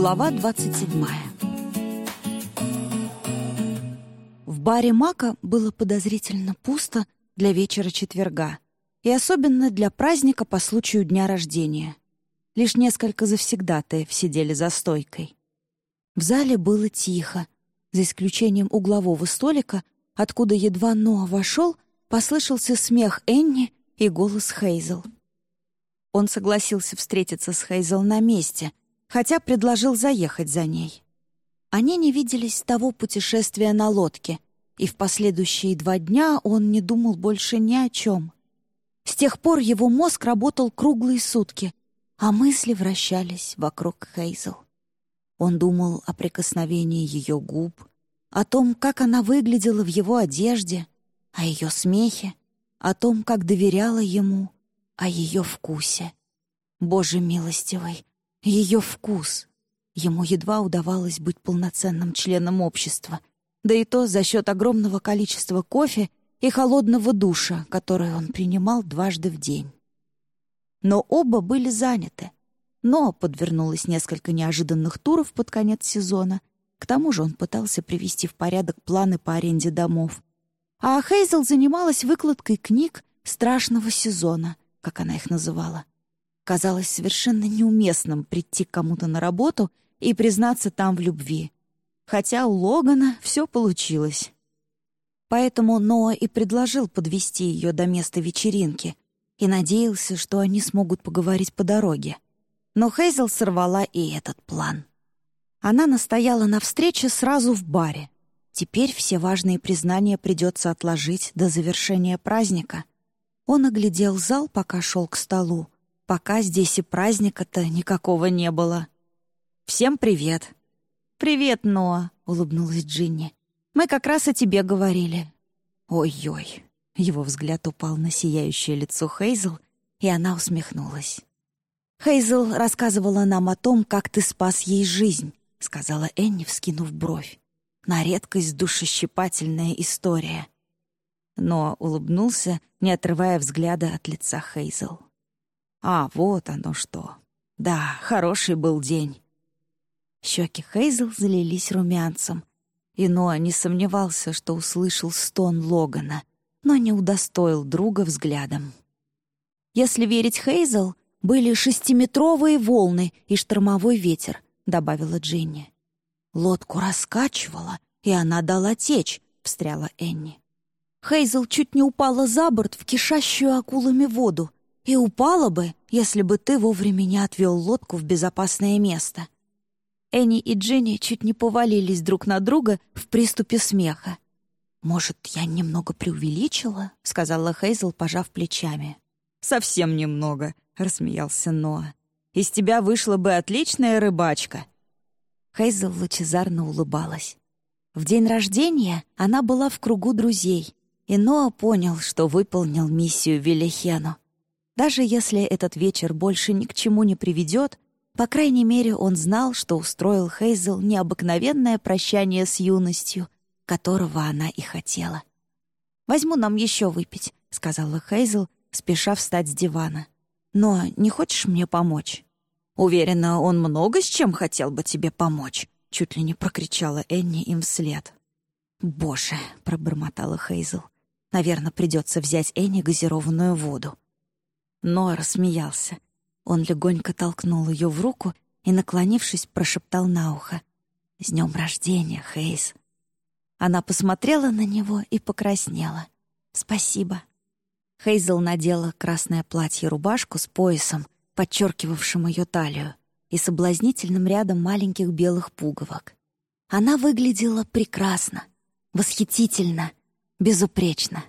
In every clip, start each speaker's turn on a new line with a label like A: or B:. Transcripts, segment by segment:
A: Глава 27 В баре Мака было подозрительно пусто для вечера четверга и особенно для праздника по случаю дня рождения. Лишь несколько завсегдатаев сидели за стойкой. В зале было тихо, за исключением углового столика, откуда едва Ноа вошел, послышался смех Энни и голос Хейзел. Он согласился встретиться с Хейзел на месте, хотя предложил заехать за ней. Они не виделись с того путешествия на лодке, и в последующие два дня он не думал больше ни о чем. С тех пор его мозг работал круглые сутки, а мысли вращались вокруг Хейзел. Он думал о прикосновении ее губ, о том, как она выглядела в его одежде, о ее смехе, о том, как доверяла ему, о ее вкусе. Боже милостивый, ее вкус. Ему едва удавалось быть полноценным членом общества, да и то за счет огромного количества кофе и холодного душа, который он принимал дважды в день. Но оба были заняты. Но подвернулось несколько неожиданных туров под конец сезона. К тому же он пытался привести в порядок планы по аренде домов. А Хейзел занималась выкладкой книг страшного сезона, как она их называла. Казалось совершенно неуместным прийти к кому-то на работу и признаться там в любви. Хотя у Логана все получилось. Поэтому Ноа и предложил подвести ее до места вечеринки и надеялся, что они смогут поговорить по дороге. Но Хейзел сорвала и этот план. Она настояла на встрече сразу в баре. Теперь все важные признания придется отложить до завершения праздника. Он оглядел зал, пока шел к столу, пока здесь и праздника-то никакого не было. «Всем привет!» «Привет, Ноа!» — улыбнулась Джинни. «Мы как раз о тебе говорили». «Ой-ой!» — его взгляд упал на сияющее лицо Хейзел, и она усмехнулась. «Хейзел рассказывала нам о том, как ты спас ей жизнь», — сказала Энни, вскинув бровь. «На редкость душещипательная история». Но улыбнулся, не отрывая взгляда от лица Хейзел. А, вот оно что. Да, хороший был день. Щеки Хейзел залились румянцем. И Ноа не сомневался, что услышал стон Логана, но не удостоил друга взглядом. «Если верить Хейзел, были шестиметровые волны и штормовой ветер», — добавила Джинни. «Лодку раскачивала, и она дала течь», — встряла Энни. Хейзел чуть не упала за борт в кишащую акулами воду, и упала бы, если бы ты вовремя не отвел лодку в безопасное место. Энни и Джинни чуть не повалились друг на друга в приступе смеха. «Может, я немного преувеличила?» — сказала Хейзел, пожав плечами. «Совсем немного», — рассмеялся Ноа. «Из тебя вышла бы отличная рыбачка». Хейзел лучезарно улыбалась. В день рождения она была в кругу друзей, и Ноа понял, что выполнил миссию Велихену. Даже если этот вечер больше ни к чему не приведет, по крайней мере, он знал, что устроил Хейзел необыкновенное прощание с юностью, которого она и хотела. «Возьму нам еще выпить», — сказала Хейзел, спеша встать с дивана. «Но не хочешь мне помочь?» «Уверена, он много с чем хотел бы тебе помочь», — чуть ли не прокричала Энни им вслед. «Боже», — пробормотала Хейзел, — «наверное, придется взять Энни газированную воду». Но рассмеялся. Он легонько толкнул ее в руку и, наклонившись, прошептал на ухо. «С днем рождения, Хейс!» Она посмотрела на него и покраснела. «Спасибо». Хейзел надела красное платье-рубашку с поясом, подчеркивавшим ее талию, и соблазнительным рядом маленьких белых пуговок. Она выглядела прекрасно, восхитительно, безупречно.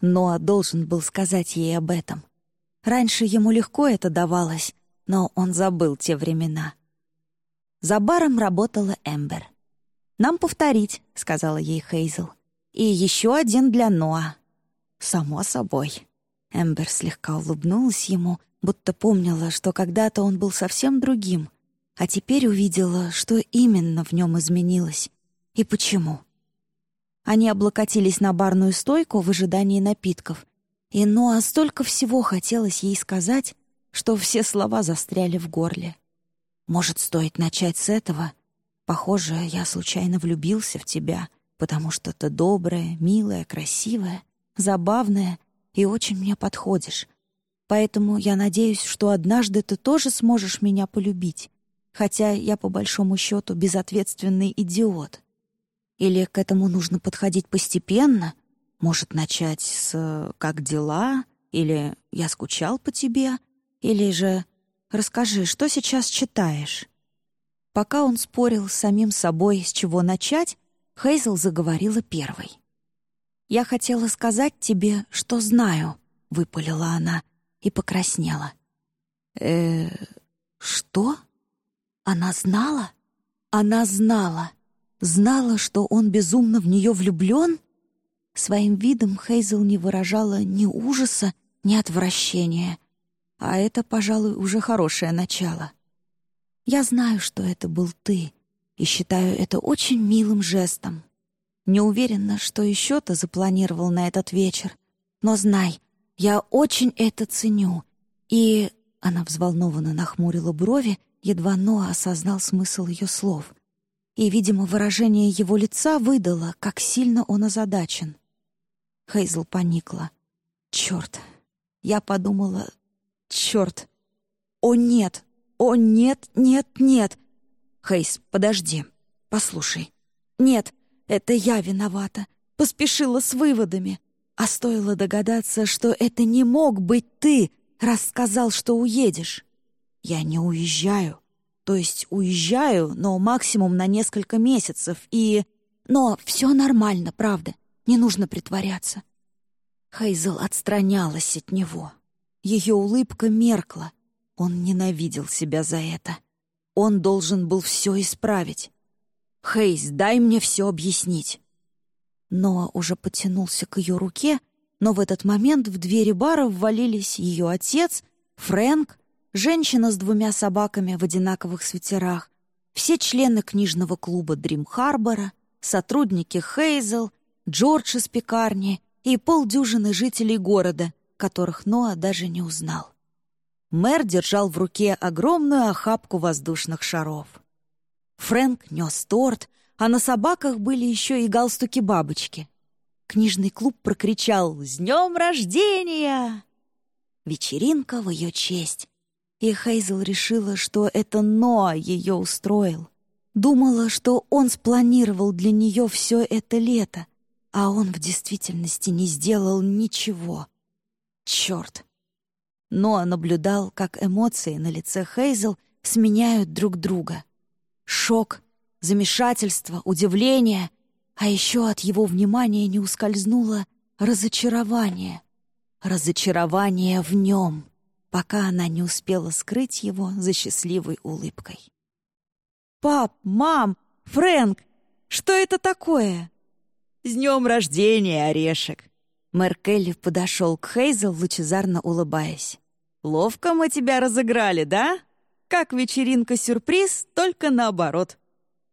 A: Ноа должен был сказать ей об этом — Раньше ему легко это давалось, но он забыл те времена. За баром работала Эмбер. «Нам повторить», — сказала ей Хейзел. «И еще один для Ноа». «Само собой». Эмбер слегка улыбнулась ему, будто помнила, что когда-то он был совсем другим, а теперь увидела, что именно в нем изменилось и почему. Они облокотились на барную стойку в ожидании напитков, и Ноа столько всего хотелось ей сказать, что все слова застряли в горле. Может, стоит начать с этого? Похоже, я случайно влюбился в тебя, потому что ты добрая, милая, красивая, забавная и очень мне подходишь. Поэтому я надеюсь, что однажды ты тоже сможешь меня полюбить, хотя я по большому счету безответственный идиот. Или к этому нужно подходить постепенно? Может, начать с «как дела?» или «я скучал по тебе?» или же «расскажи, что сейчас читаешь?» Пока он спорил с самим собой, с чего начать, Хейзел заговорила первой. «Я хотела сказать тебе, что знаю», — выпалила она и покраснела. э что? Она знала? Она знала. Знала, что он безумно в нее влюблен? Своим видом Хейзел не выражала ни ужаса, ни отвращения. А это, пожалуй, уже хорошее начало. Я знаю, что это был ты, и считаю это очень милым жестом. Не уверена, что еще ты запланировал на этот вечер, но знай, я очень это ценю. И она взволнованно нахмурила брови, едва Ноа осознал смысл ее слов. И, видимо, выражение его лица выдало, как сильно он озадачен. Хейзл поникла. «Черт!» Я подумала... «Черт!» «О, нет! О, нет, нет, нет!» «Хейз, подожди. Послушай. Нет, это я виновата. Поспешила с выводами. А стоило догадаться, что это не мог быть ты, раз сказал, что уедешь. Я не уезжаю. То есть уезжаю, но максимум на несколько месяцев, и... Но все нормально, правда. Не нужно притворяться. Хейзел отстранялась от него. Ее улыбка меркла. Он ненавидел себя за это. Он должен был все исправить. «Хейз, дай мне все объяснить». Ноа уже потянулся к ее руке, но в этот момент в двери бара ввалились ее отец, Фрэнк, женщина с двумя собаками в одинаковых свитерах, все члены книжного клуба Дрим Харбора, сотрудники Хейзел, Джордж из пекарни и полдюжины жителей города, которых Ноа даже не узнал. Мэр держал в руке огромную охапку воздушных шаров. Фрэнк нес торт, а на собаках были еще и галстуки-бабочки. Книжный клуб прокричал «С днем рождения!» Вечеринка в ее честь. И Хейзел решила, что это Ноа ее устроил. Думала, что он спланировал для нее все это лето, а он в действительности не сделал ничего. Черт! Ноа наблюдал, как эмоции на лице Хейзел сменяют друг друга. Шок, замешательство, удивление, а еще от его внимания не ускользнуло разочарование. Разочарование в нем, пока она не успела скрыть его за счастливой улыбкой. «Пап, мам, Фрэнк, что это такое?» «С днем рождения, Орешек!» Мэр Келли подошел к Хейзел, лучезарно улыбаясь. «Ловко мы тебя разыграли, да? Как вечеринка-сюрприз, только наоборот».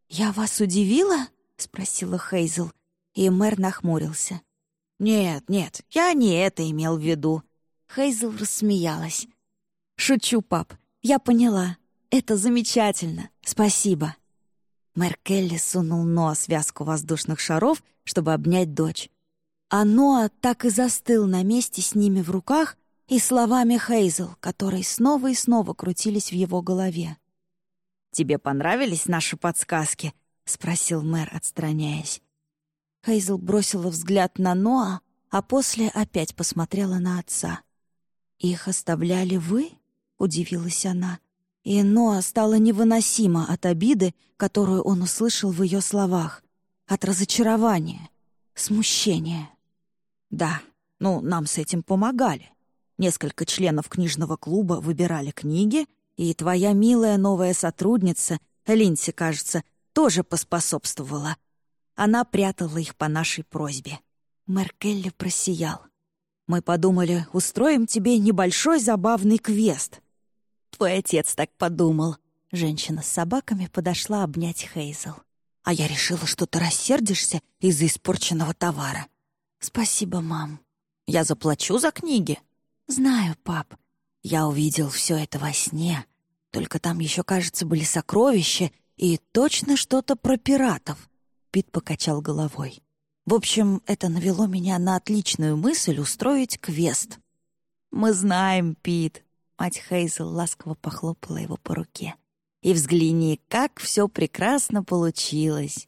A: «Я вас удивила?» — спросила Хейзел, и мэр нахмурился. «Нет, нет, я не это имел в виду». Хейзел рассмеялась. «Шучу, пап, я поняла. Это замечательно. Спасибо». Мэр Келли сунул Ноа связку воздушных шаров, чтобы обнять дочь. А Ноа так и застыл на месте с ними в руках и словами Хейзел, которые снова и снова крутились в его голове. «Тебе понравились наши подсказки?» — спросил мэр, отстраняясь. Хейзел бросила взгляд на Ноа, а после опять посмотрела на отца. «Их оставляли вы?» — удивилась она. И Ноа стало невыносимо от обиды, которую он услышал в ее словах, от разочарования, смущения. Да, ну, нам с этим помогали. Несколько членов книжного клуба выбирали книги, и твоя милая новая сотрудница, Линси, кажется, тоже поспособствовала. Она прятала их по нашей просьбе. Мэр Келли просиял. Мы подумали, устроим тебе небольшой забавный квест. Твой отец так подумал. Женщина с собаками подошла обнять Хейзел. А я решила, что ты рассердишься из-за испорченного товара. «Спасибо, мам. Я заплачу за книги?» «Знаю, пап. Я увидел все это во сне. Только там еще, кажется, были сокровища и точно что-то про пиратов. Пит покачал головой. В общем, это навело меня на отличную мысль устроить квест. «Мы знаем, Пит», — мать Хейзел ласково похлопала его по руке. «И взгляни, как все прекрасно получилось».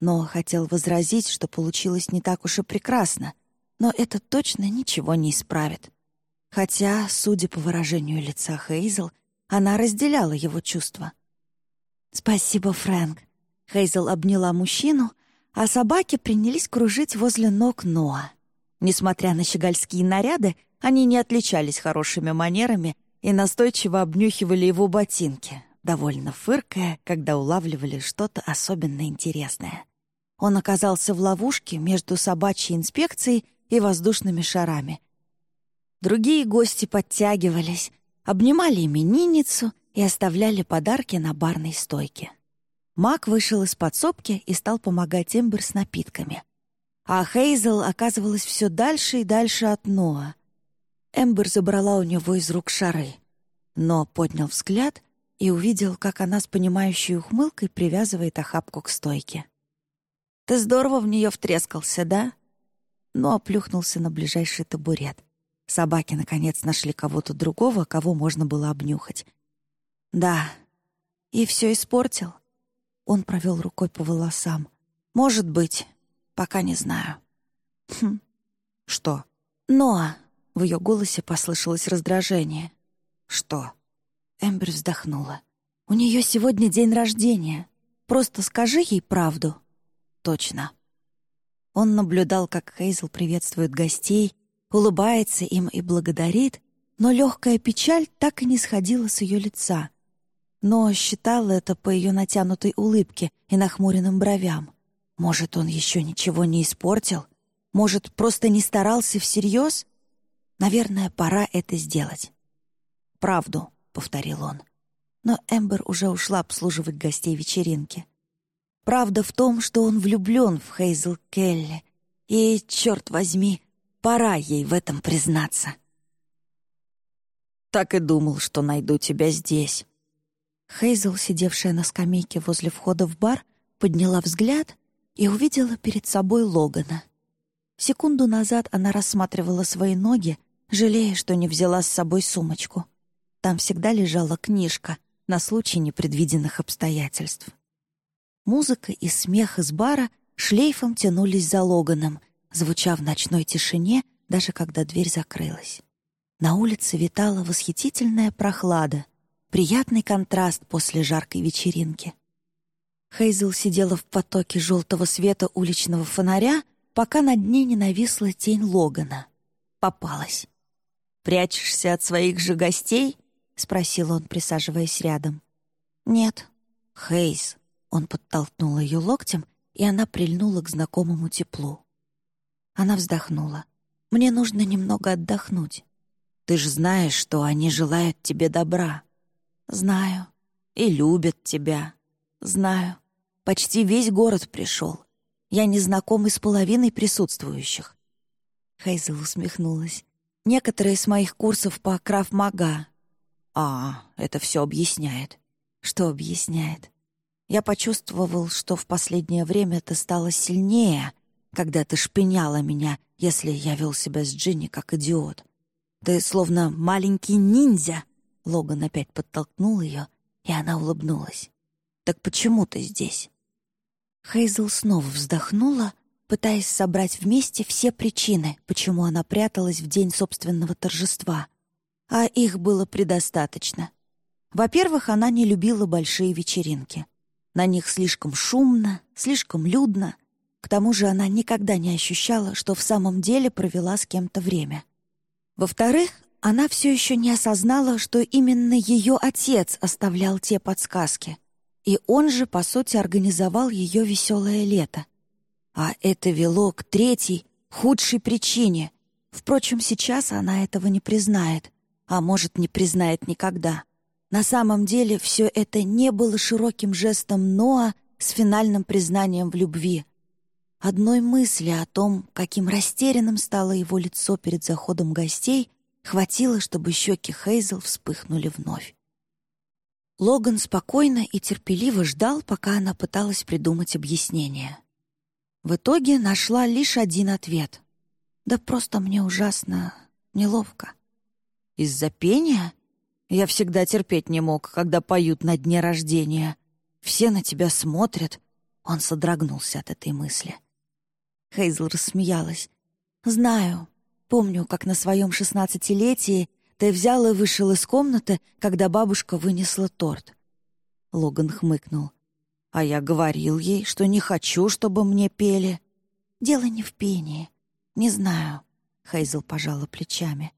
A: Но хотел возразить, что получилось не так уж и прекрасно, но это точно ничего не исправит. Хотя, судя по выражению лица Хейзел, она разделяла его чувства. «Спасибо, Фрэнк». Хейзел обняла мужчину, а собаки принялись кружить возле ног Ноа. Несмотря на щегольские наряды, они не отличались хорошими манерами и настойчиво обнюхивали его ботинки, довольно фыркая, когда улавливали что-то особенно интересное. Он оказался в ловушке между собачьей инспекцией и воздушными шарами. Другие гости подтягивались, обнимали именинницу и оставляли подарки на барной стойке. Мак вышел из подсобки и стал помогать Эмбер с напитками. А Хейзел оказывалась все дальше и дальше от Ноа. Эмбер забрала у него из рук шары. Но поднял взгляд и увидел, как она с понимающей ухмылкой привязывает охапку к стойке. «Ты здорово в нее втрескался, да?» Но оплюхнулся на ближайший табурет. Собаки, наконец, нашли кого-то другого, кого можно было обнюхать. «Да. И все испортил?» Он провел рукой по волосам. «Может быть. Пока не знаю». «Хм. Что?» «Ноа». В ее голосе послышалось раздражение. «Что?» Эмбер вздохнула. «У нее сегодня день рождения. Просто скажи ей правду». «Точно». Он наблюдал, как Хейзел приветствует гостей, улыбается им и благодарит, но легкая печаль так и не сходила с ее лица. Но считал это по ее натянутой улыбке и нахмуренным бровям. Может, он еще ничего не испортил? Может, просто не старался всерьез? Наверное, пора это сделать. «Правду», — повторил он. Но Эмбер уже ушла обслуживать гостей вечеринки. Правда в том, что он влюблен в Хейзел Келли. И, черт возьми, Пора ей в этом признаться. «Так и думал, что найду тебя здесь». Хейзел, сидевшая на скамейке возле входа в бар, подняла взгляд и увидела перед собой Логана. Секунду назад она рассматривала свои ноги, жалея, что не взяла с собой сумочку. Там всегда лежала книжка на случай непредвиденных обстоятельств. Музыка и смех из бара шлейфом тянулись за Логаном, звуча в ночной тишине, даже когда дверь закрылась. На улице витала восхитительная прохлада, приятный контраст после жаркой вечеринки. Хейзел сидела в потоке желтого света уличного фонаря, пока над ней не нависла тень Логана. Попалась. «Прячешься от своих же гостей?» — спросил он, присаживаясь рядом. «Нет». «Хейз». Он подтолкнул ее локтем, и она прильнула к знакомому теплу. Она вздохнула. «Мне нужно немного отдохнуть. Ты же знаешь, что они желают тебе добра». «Знаю. И любят тебя. Знаю. Почти весь город пришел. Я не знакомый с половиной присутствующих». Хейзел усмехнулась. «Некоторые из моих курсов по краф-мага». «А, это все объясняет». «Что объясняет?» Я почувствовал, что в последнее время ты стала сильнее, когда ты шпиняла меня, если я вел себя с Джинни как идиот. Ты словно маленький ниндзя!» Логан опять подтолкнул ее, и она улыбнулась. «Так почему ты здесь?» Хейзел снова вздохнула, пытаясь собрать вместе все причины, почему она пряталась в день собственного торжества. А их было предостаточно. Во-первых, она не любила большие вечеринки. На них слишком шумно, слишком людно — к тому же она никогда не ощущала, что в самом деле провела с кем-то время. Во-вторых, она все еще не осознала, что именно ее отец оставлял те подсказки. И он же, по сути, организовал ее веселое лето. А это вело к третьей, худшей причине. Впрочем, сейчас она этого не признает, а может, не признает никогда. На самом деле все это не было широким жестом Ноа с финальным признанием в любви — Одной мысли о том, каким растерянным стало его лицо перед заходом гостей, хватило, чтобы щеки Хейзел вспыхнули вновь. Логан спокойно и терпеливо ждал, пока она пыталась придумать объяснение. В итоге нашла лишь один ответ. «Да просто мне ужасно неловко». «Из-за пения? Я всегда терпеть не мог, когда поют на дне рождения. Все на тебя смотрят». Он содрогнулся от этой мысли. Хейзл рассмеялась. «Знаю. Помню, как на своем шестнадцатилетии ты взял и вышел из комнаты, когда бабушка вынесла торт». Логан хмыкнул. «А я говорил ей, что не хочу, чтобы мне пели». «Дело не в пении. Не знаю», — Хейзл пожала плечами.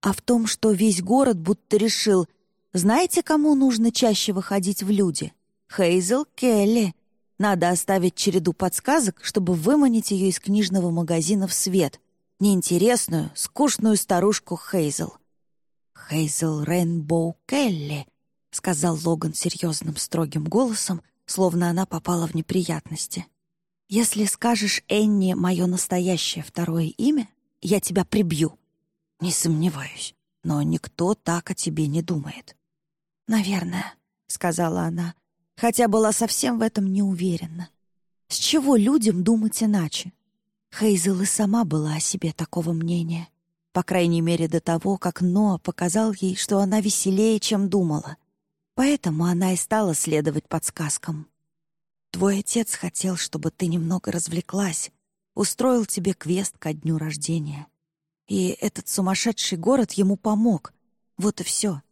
A: «А в том, что весь город будто решил, знаете, кому нужно чаще выходить в люди? Хейзл Келли. Надо оставить череду подсказок, чтобы выманить ее из книжного магазина в свет. Неинтересную, скучную старушку Хейзл. «Хейзел Рейнбоу Келли», — сказал Логан серьезным строгим голосом, словно она попала в неприятности. «Если скажешь Энни мое настоящее второе имя, я тебя прибью». «Не сомневаюсь, но никто так о тебе не думает». «Наверное», — сказала она, хотя была совсем в этом не уверена. «С чего людям думать иначе?» Хейзел и сама была о себе такого мнения. По крайней мере, до того, как Ноа показал ей, что она веселее, чем думала. Поэтому она и стала следовать подсказкам. «Твой отец хотел, чтобы ты немного развлеклась, устроил тебе квест ко дню рождения. И этот сумасшедший город ему помог. Вот и все.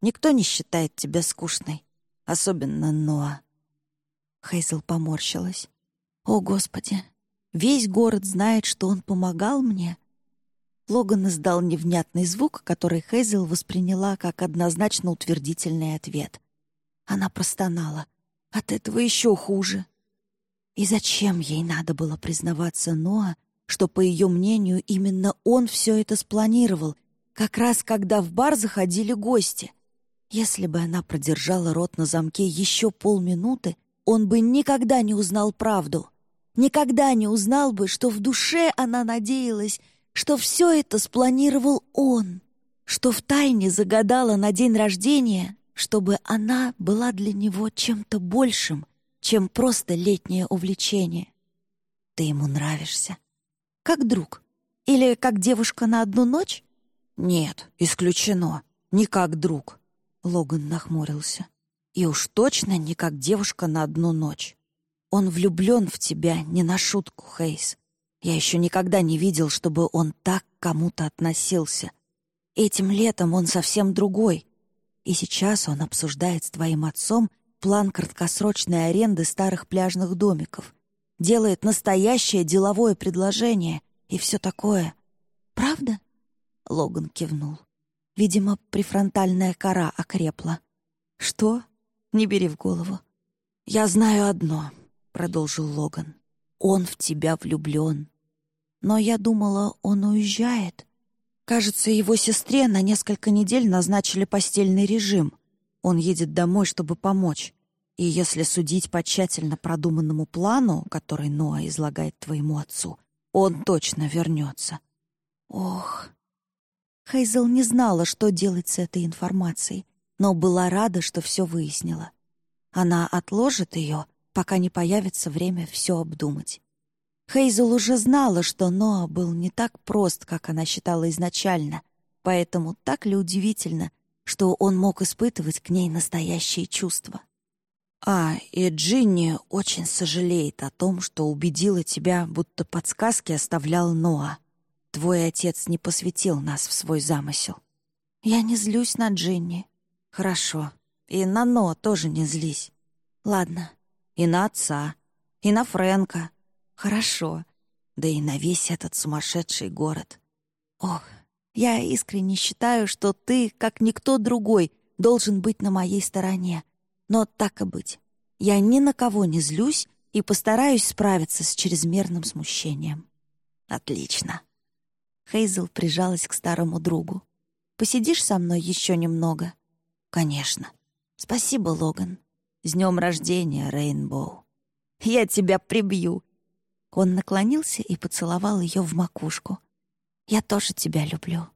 A: Никто не считает тебя скучной, особенно Ноа». Хейзел поморщилась. «О, Господи! Весь город знает, что он помогал мне, Логан издал невнятный звук, который Хейзел восприняла как однозначно утвердительный ответ. Она простонала. От этого еще хуже. И зачем ей надо было признаваться Ноа, что, по ее мнению, именно он все это спланировал, как раз когда в бар заходили гости? Если бы она продержала рот на замке еще полминуты, он бы никогда не узнал правду. Никогда не узнал бы, что в душе она надеялась, что все это спланировал он, что втайне загадала на день рождения, чтобы она была для него чем-то большим, чем просто летнее увлечение. Ты ему нравишься. Как друг. Или как девушка на одну ночь? Нет, исключено. Не как друг. Логан нахмурился. И уж точно не как девушка на одну ночь. Он влюблен в тебя не на шутку, Хейс. Я еще никогда не видел, чтобы он так к кому-то относился. Этим летом он совсем другой. И сейчас он обсуждает с твоим отцом план краткосрочной аренды старых пляжных домиков. Делает настоящее деловое предложение и все такое. «Правда?» — Логан кивнул. Видимо, префронтальная кора окрепла. «Что?» «Не бери в голову». «Я знаю одно», — продолжил Логан. Он в тебя влюблен. Но я думала, он уезжает. Кажется, его сестре на несколько недель назначили постельный режим. Он едет домой, чтобы помочь. И если судить по тщательно продуманному плану, который Ноа излагает твоему отцу, он точно вернется. Ох. Хейзел не знала, что делать с этой информацией, но была рада, что все выяснила. Она отложит ее — пока не появится время все обдумать. Хейзел уже знала, что Ноа был не так прост, как она считала изначально, поэтому так ли удивительно, что он мог испытывать к ней настоящие чувства. «А, и Джинни очень сожалеет о том, что убедила тебя, будто подсказки оставлял Ноа. Твой отец не посвятил нас в свой замысел». «Я не злюсь на Джинни». «Хорошо. И на Ноа тоже не злись. Ладно, и на отца, и на Фрэнка. Хорошо. Да и на весь этот сумасшедший город. Ох, я искренне считаю, что ты, как никто другой, должен быть на моей стороне. Но так и быть. Я ни на кого не злюсь и постараюсь справиться с чрезмерным смущением. Отлично. Хейзел прижалась к старому другу. «Посидишь со мной еще немного?» «Конечно. Спасибо, Логан. С днем рождения, Рейнбоу! Я тебя прибью!» Он наклонился и поцеловал ее в макушку. «Я тоже тебя люблю».